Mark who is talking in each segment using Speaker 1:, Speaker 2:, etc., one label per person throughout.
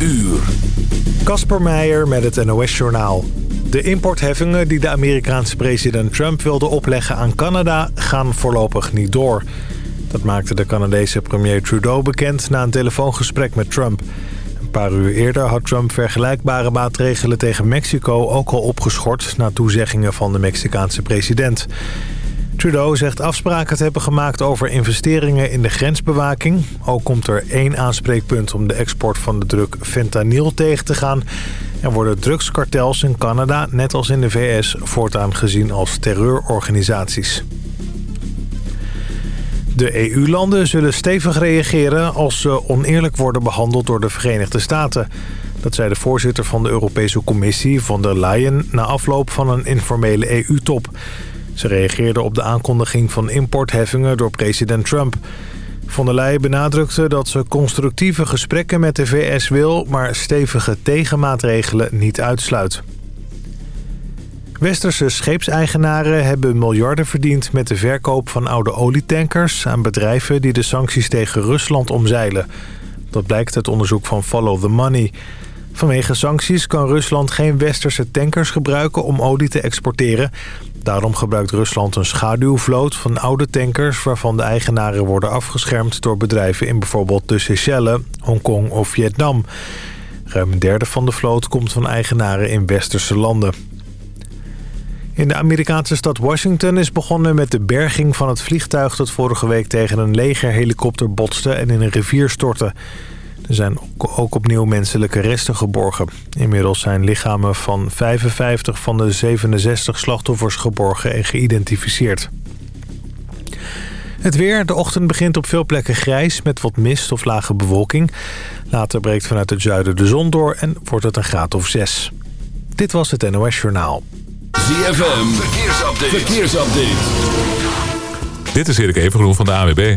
Speaker 1: uur.
Speaker 2: Kasper Meijer met het NOS-journaal. De importheffingen die de Amerikaanse president Trump wilde opleggen aan Canada... gaan voorlopig niet door. Dat maakte de Canadese premier Trudeau bekend na een telefoongesprek met Trump. Een paar uur eerder had Trump vergelijkbare maatregelen tegen Mexico ook al opgeschort... na toezeggingen van de Mexicaanse president. Trudeau zegt afspraken te hebben gemaakt over investeringen in de grensbewaking. Ook komt er één aanspreekpunt om de export van de druk fentanyl tegen te gaan. Er worden drugskartels in Canada, net als in de VS, voortaan gezien als terreurorganisaties. De EU-landen zullen stevig reageren als ze oneerlijk worden behandeld door de Verenigde Staten. Dat zei de voorzitter van de Europese Commissie, von der Leyen, na afloop van een informele EU-top. Ze reageerde op de aankondiging van importheffingen door president Trump. Von der Leyen benadrukte dat ze constructieve gesprekken met de VS wil... maar stevige tegenmaatregelen niet uitsluit. Westerse scheepseigenaren hebben miljarden verdiend... met de verkoop van oude olietankers aan bedrijven... die de sancties tegen Rusland omzeilen. Dat blijkt uit onderzoek van Follow the Money... Vanwege sancties kan Rusland geen westerse tankers gebruiken om olie te exporteren. Daarom gebruikt Rusland een schaduwvloot van oude tankers... waarvan de eigenaren worden afgeschermd door bedrijven in bijvoorbeeld de Seychelles, Hongkong of Vietnam. Ruim een derde van de vloot komt van eigenaren in westerse landen. In de Amerikaanse stad Washington is begonnen met de berging van het vliegtuig... dat vorige week tegen een legerhelikopter botste en in een rivier stortte. Er zijn ook opnieuw menselijke resten geborgen. Inmiddels zijn lichamen van 55 van de 67 slachtoffers geborgen en geïdentificeerd. Het weer. De ochtend begint op veel plekken grijs met wat mist of lage bewolking. Later breekt vanuit het zuiden de zon door en wordt het een graad of 6. Dit was het NOS Journaal.
Speaker 1: ZFM. Verkeersupdate. Verkeersupdate.
Speaker 3: Dit is Erik Evengroen van de AWB.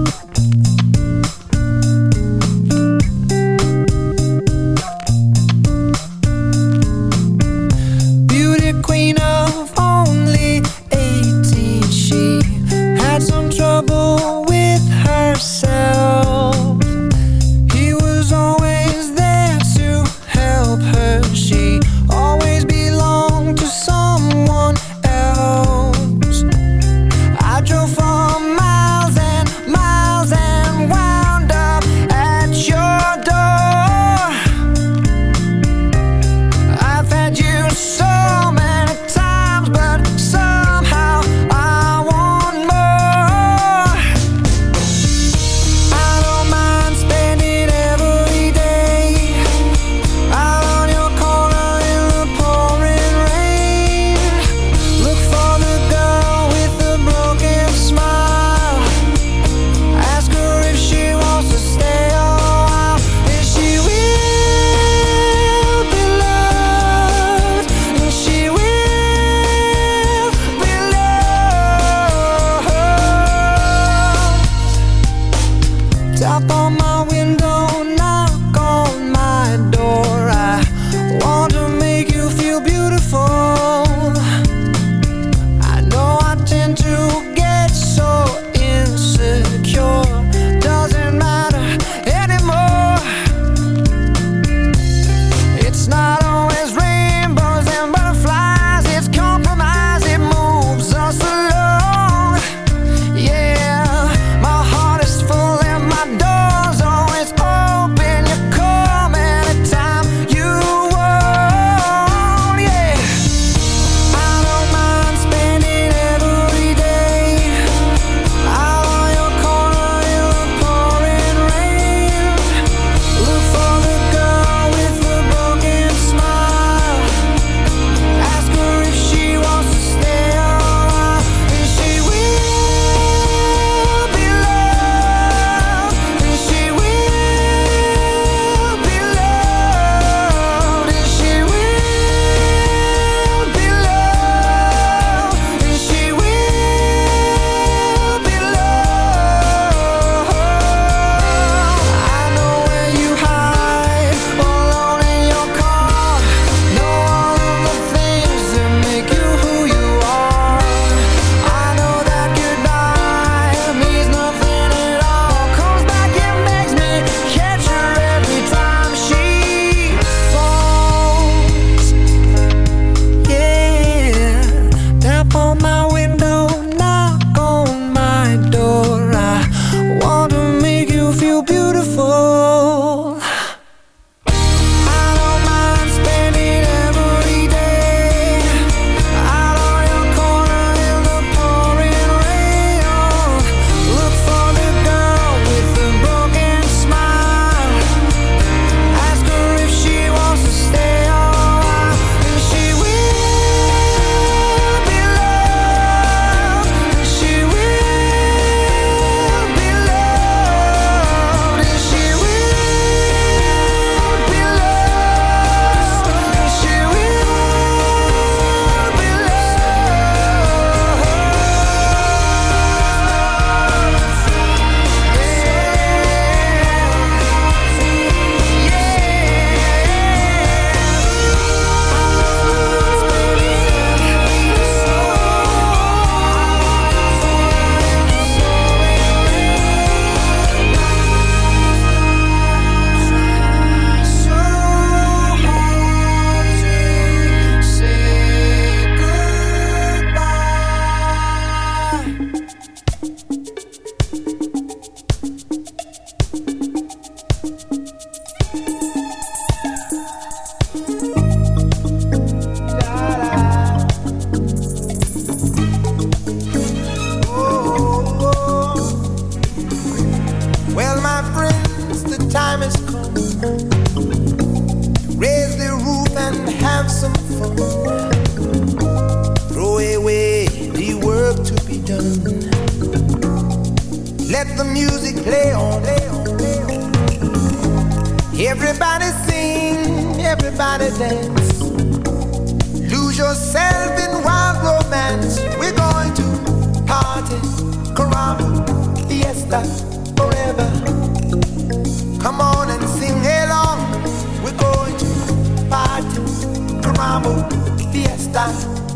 Speaker 4: mambo fiesta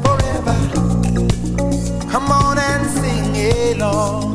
Speaker 4: forever. Come on and sing along.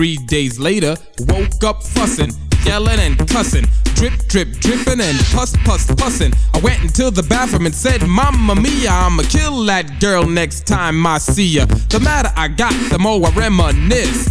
Speaker 5: Three days later, woke up fussing, yelling and cussing. Drip, drip, dripping and puss, puss, pussin'. I went into the bathroom and said, Mamma mia, I'ma kill that girl next time I see ya. The madder I got, the more I reminisce.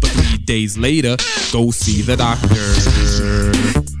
Speaker 5: Three days later, go see the doctor.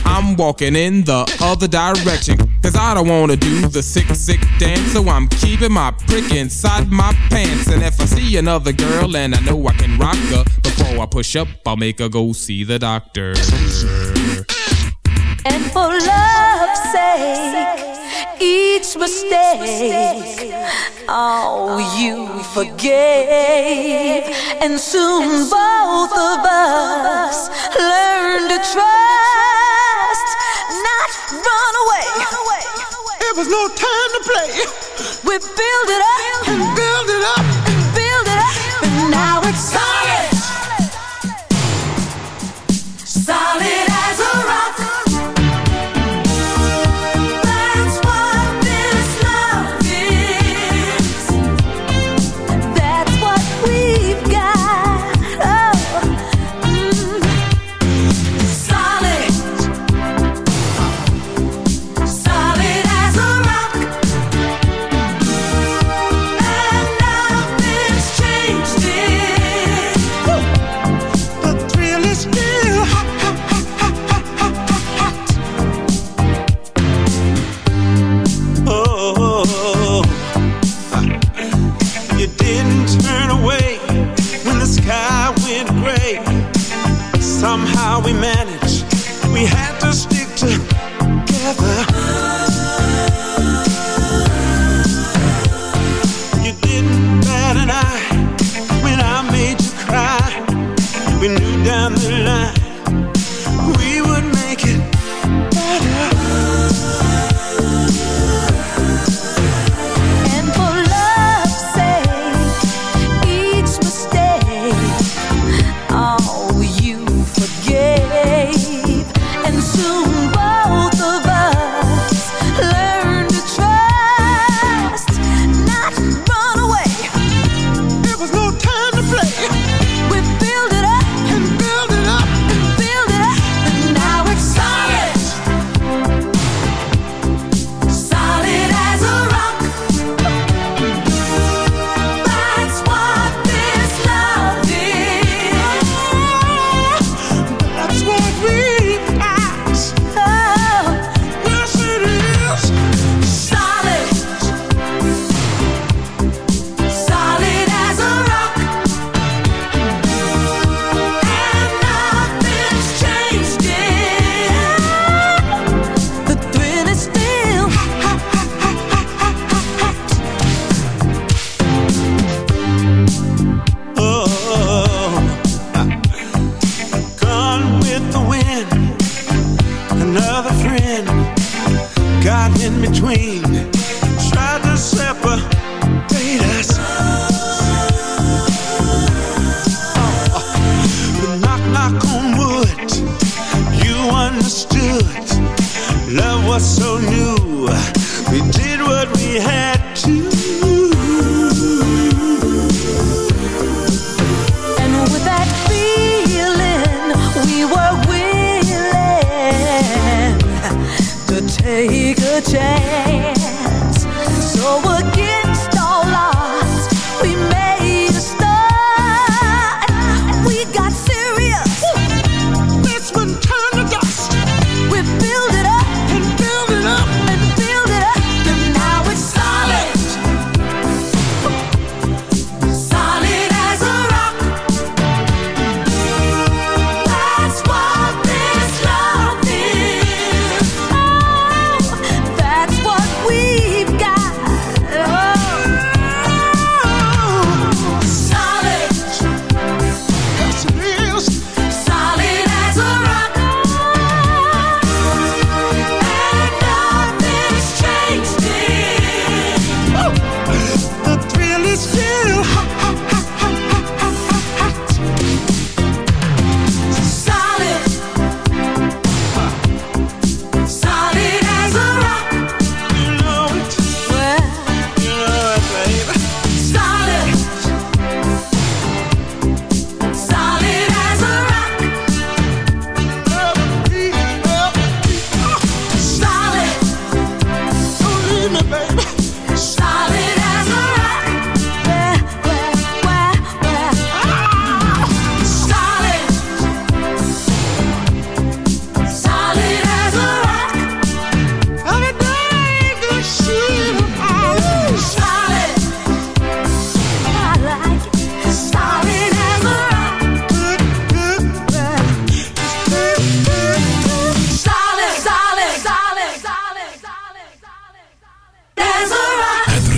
Speaker 5: I'm walking in the other direction. Cause I don't wanna do the sick, sick dance. So I'm keeping my prick inside my pants. And if I see another girl and I know I can rock her, before I push up, I'll make her go see the doctor.
Speaker 6: And for love's sake, each mistake, oh, you forgave. And soon both of us learn to trust, not run away.
Speaker 7: It was no time to play.
Speaker 6: We build it up
Speaker 7: and build it up
Speaker 6: and build it up, and now it's solid. Solid
Speaker 7: we
Speaker 6: met take a chance.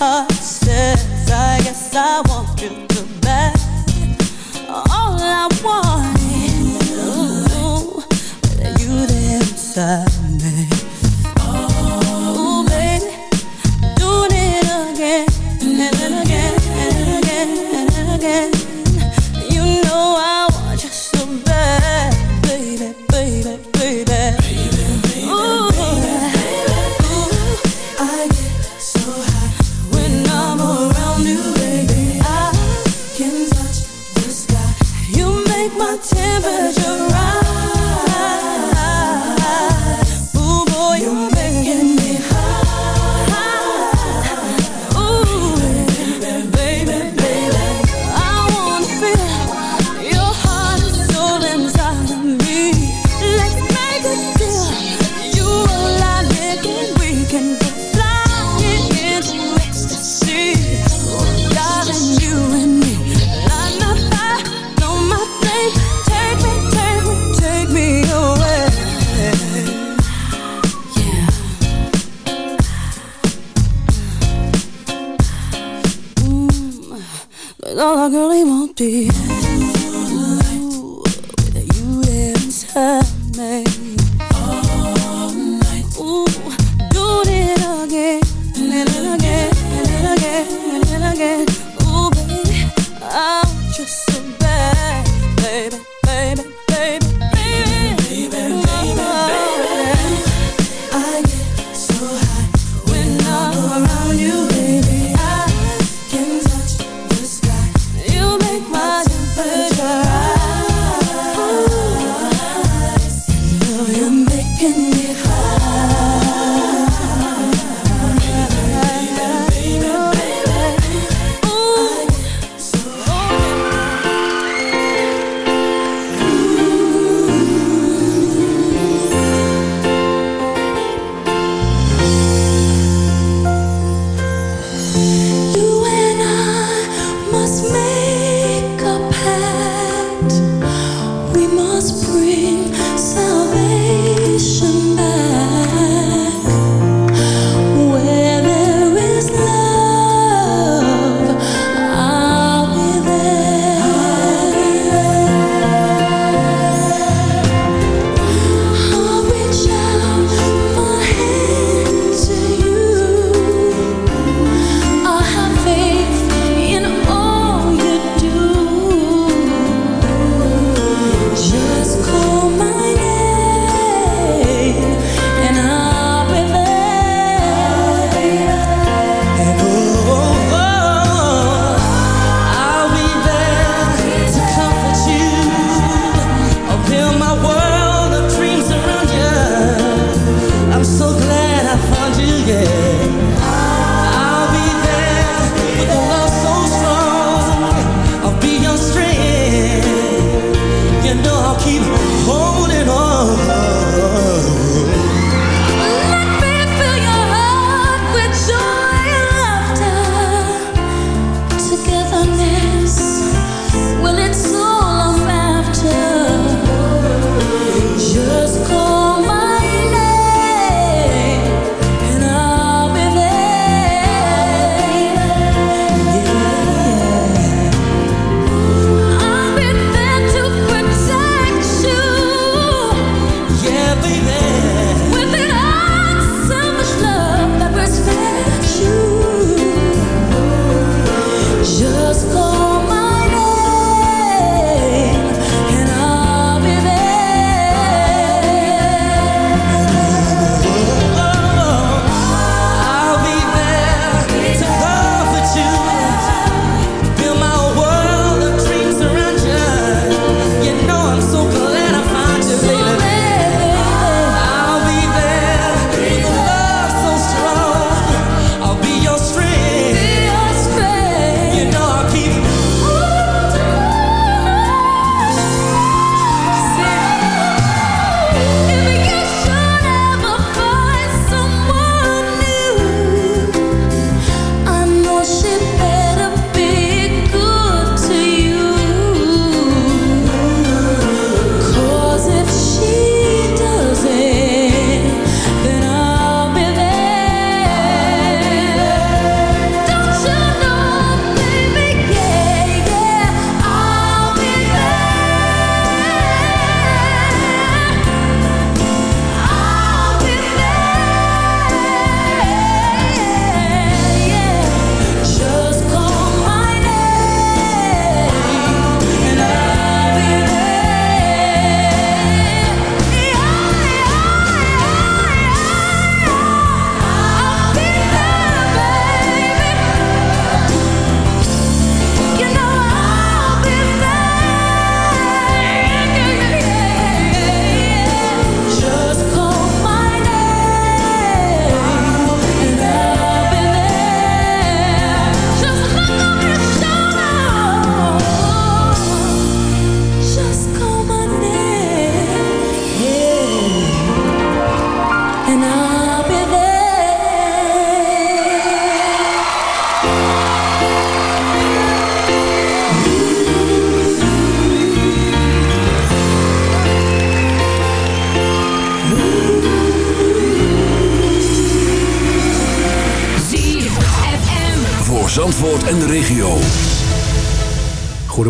Speaker 8: heart I guess I want you to back. All I want is you, there.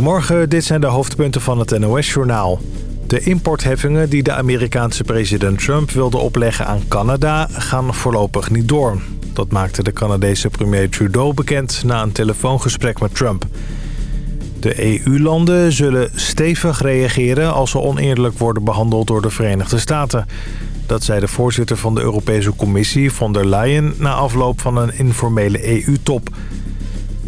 Speaker 9: Goedemorgen, dit zijn de hoofdpunten van het NOS-journaal. De importheffingen die de Amerikaanse president Trump wilde opleggen aan Canada... gaan voorlopig niet door. Dat maakte de Canadese premier Trudeau bekend na een telefoongesprek met Trump. De EU-landen zullen stevig reageren als ze oneerlijk worden behandeld door de Verenigde Staten. Dat zei de voorzitter van de Europese Commissie, von der Leyen... na afloop van een informele EU-top...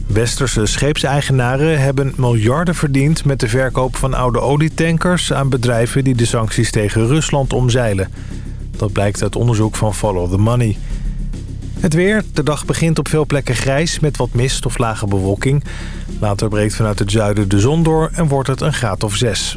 Speaker 9: Westerse scheepseigenaren hebben miljarden verdiend met de verkoop van oude olietankers aan bedrijven die de sancties tegen Rusland omzeilen. Dat blijkt uit onderzoek van Follow the Money. Het weer. De dag begint op veel plekken grijs met wat mist of lage bewolking. Later breekt vanuit het zuiden de zon door en wordt het een graad of zes.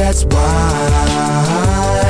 Speaker 10: that's why.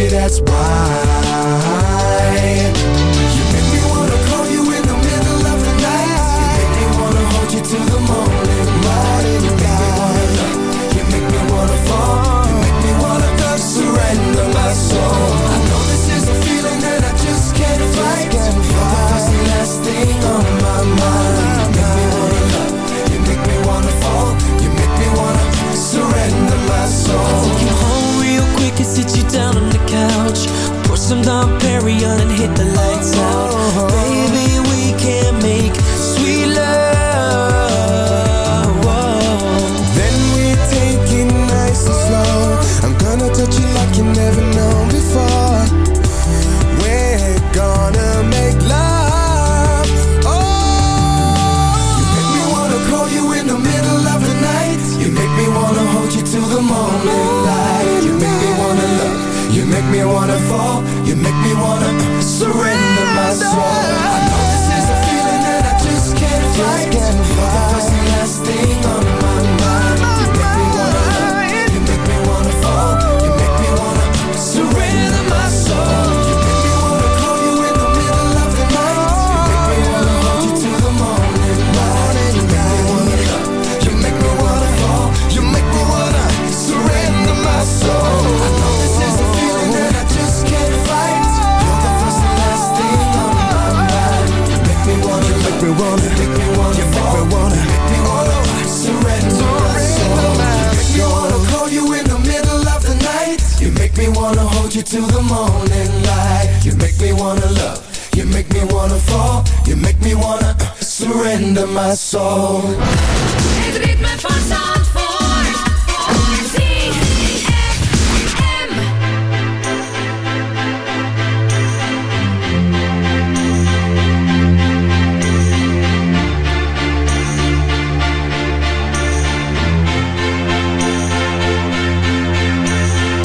Speaker 4: Maybe that's why.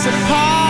Speaker 4: us apart